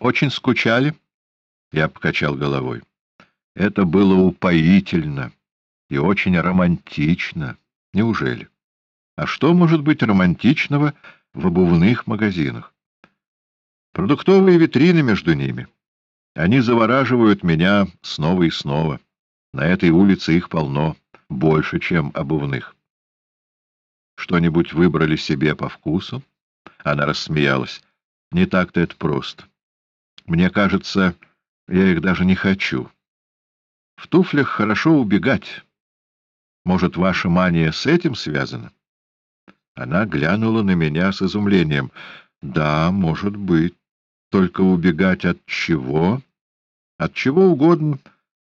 Очень скучали? Я покачал головой. Это было упоительно и очень романтично. Неужели? А что может быть романтичного в обувных магазинах? Продуктовые витрины между ними. Они завораживают меня снова и снова. На этой улице их полно, больше, чем обувных. Что-нибудь выбрали себе по вкусу? Она рассмеялась. Не так-то это просто. Мне кажется, я их даже не хочу. В туфлях хорошо убегать. Может, ваша мания с этим связана? Она глянула на меня с изумлением. Да, может быть. Только убегать от чего? От чего угодно,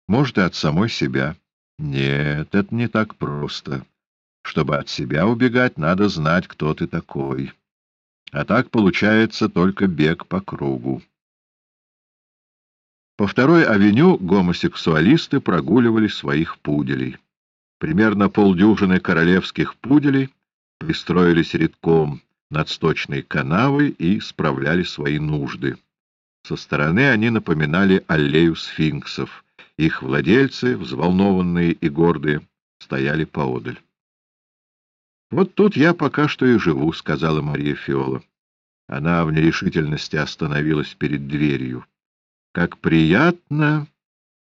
может, и от самой себя. Нет, это не так просто. Чтобы от себя убегать, надо знать, кто ты такой. А так получается только бег по кругу. По второй авеню гомосексуалисты прогуливали своих пуделей. Примерно полдюжины королевских пуделей пристроились редком над сточной канавой и справляли свои нужды. Со стороны они напоминали аллею сфинксов. Их владельцы, взволнованные и гордые, стояли поодаль. «Вот тут я пока что и живу», — сказала Мария Фиола. Она в нерешительности остановилась перед дверью. «Как приятно,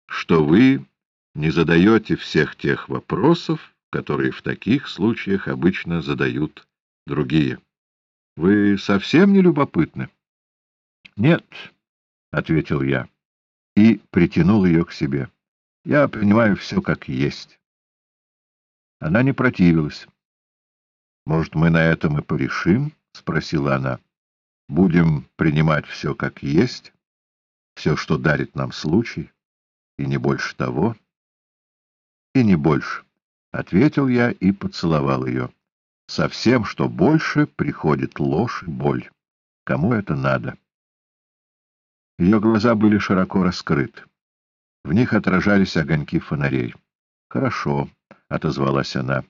что вы не задаете всех тех вопросов, которые в таких случаях обычно задают другие. Вы совсем не любопытны? — Нет, — ответил я и притянул ее к себе. Я принимаю все как есть. Она не противилась. — Может, мы на этом и порешим? — спросила она. — Будем принимать все как есть, все, что дарит нам случай, и не больше того. И не больше, — ответил я и поцеловал ее. Со всем, что больше, приходит ложь и боль. Кому это надо? Ее глаза были широко раскрыты. В них отражались огоньки фонарей. «Хорошо», — отозвалась она.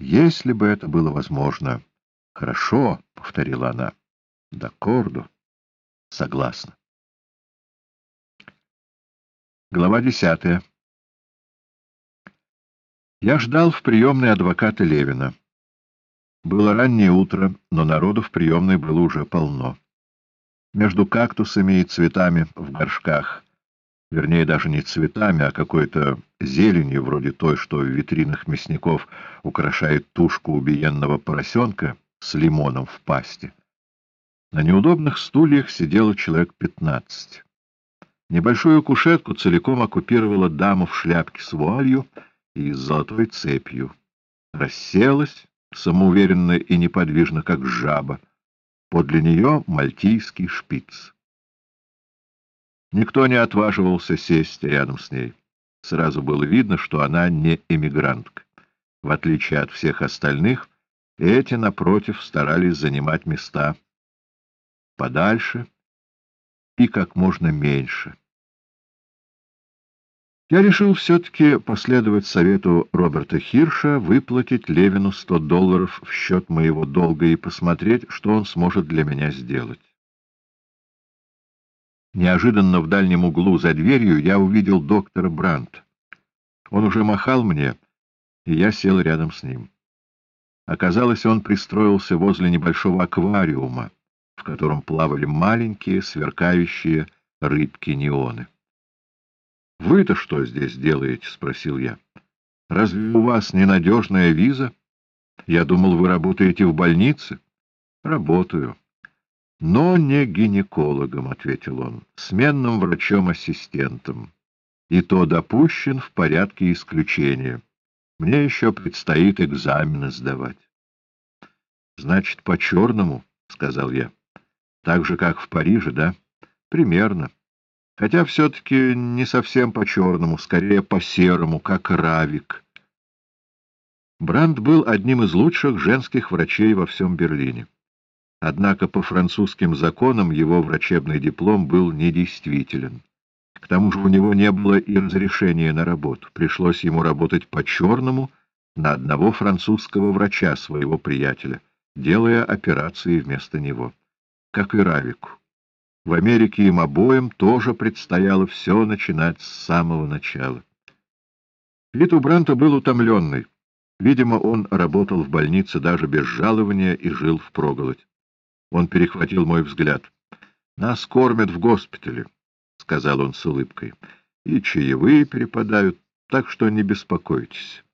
«Если бы это было возможно». «Хорошо», — повторила она. «Даккордо». «Согласна». Глава десятая. Я ждал в приемной адвоката Левина. Было раннее утро, но народу в приемной было уже полно. Между кактусами и цветами в горшках, вернее, даже не цветами, а какой-то зеленью, вроде той, что в витринах мясников украшает тушку убиенного поросенка с лимоном в пасти, на неудобных стульях сидело человек пятнадцать. Небольшую кушетку целиком оккупировала дама в шляпке с вуалью и с золотой цепью. Расселась, самоуверенно и неподвижно, как жаба. Подле нее мальтийский шпиц. Никто не отваживался сесть рядом с ней. Сразу было видно, что она не эмигрантка. В отличие от всех остальных, эти, напротив, старались занимать места подальше и как можно меньше. Я решил все-таки последовать совету Роберта Хирша выплатить Левину 100 долларов в счет моего долга и посмотреть, что он сможет для меня сделать. Неожиданно в дальнем углу за дверью я увидел доктора Брандт. Он уже махал мне, и я сел рядом с ним. Оказалось, он пристроился возле небольшого аквариума, в котором плавали маленькие сверкающие рыбки-неоны. «Вы-то что здесь делаете?» — спросил я. «Разве у вас ненадежная виза? Я думал, вы работаете в больнице». «Работаю». «Но не гинекологом», — ответил он, — «сменным врачом-ассистентом. И то допущен в порядке исключения. Мне еще предстоит экзамены сдавать». «Значит, по-черному», — сказал я. «Так же, как в Париже, да?» «Примерно». Хотя все-таки не совсем по-черному, скорее по-серому, как Равик. Бранд был одним из лучших женских врачей во всем Берлине. Однако по французским законам его врачебный диплом был недействителен. К тому же у него не было и разрешения на работу. Пришлось ему работать по-черному на одного французского врача, своего приятеля, делая операции вместо него, как и Равику. В Америке им обоим тоже предстояло все начинать с самого начала. Вид у Бранта был утомленный. Видимо, он работал в больнице даже без жалования и жил в впроголодь. Он перехватил мой взгляд. — Нас кормят в госпитале, — сказал он с улыбкой, — и чаевые перепадают, так что не беспокойтесь.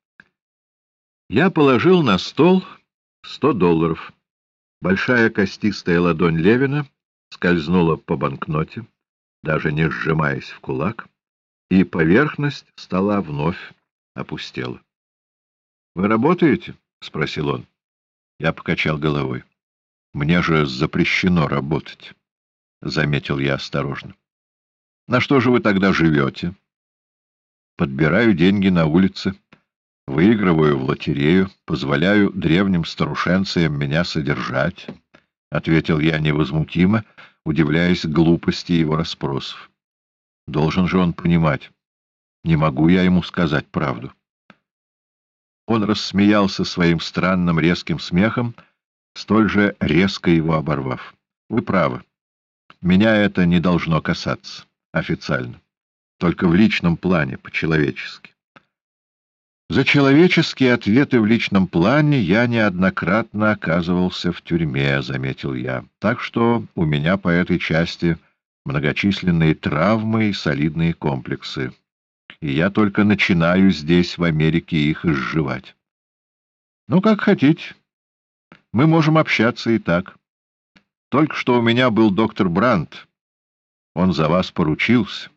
Я положил на стол сто долларов. Большая костистая ладонь Левина скользнула по банкноте, даже не сжимаясь в кулак, и поверхность стола вновь опустела. — Вы работаете? — спросил он. Я покачал головой. — Мне же запрещено работать, — заметил я осторожно. — На что же вы тогда живете? — Подбираю деньги на улице, выигрываю в лотерею, позволяю древним старушенциям меня содержать, — ответил я невозмутимо, удивляясь глупости его расспросов. Должен же он понимать. Не могу я ему сказать правду. Он рассмеялся своим странным резким смехом, столь же резко его оборвав. — Вы правы. Меня это не должно касаться официально, только в личном плане, по-человечески. За человеческие ответы в личном плане я неоднократно оказывался в тюрьме, — заметил я, — так что у меня по этой части многочисленные травмы и солидные комплексы и я только начинаю здесь, в Америке, их изживать. Ну, как хотите. Мы можем общаться и так. Только что у меня был доктор Брандт. Он за вас поручился.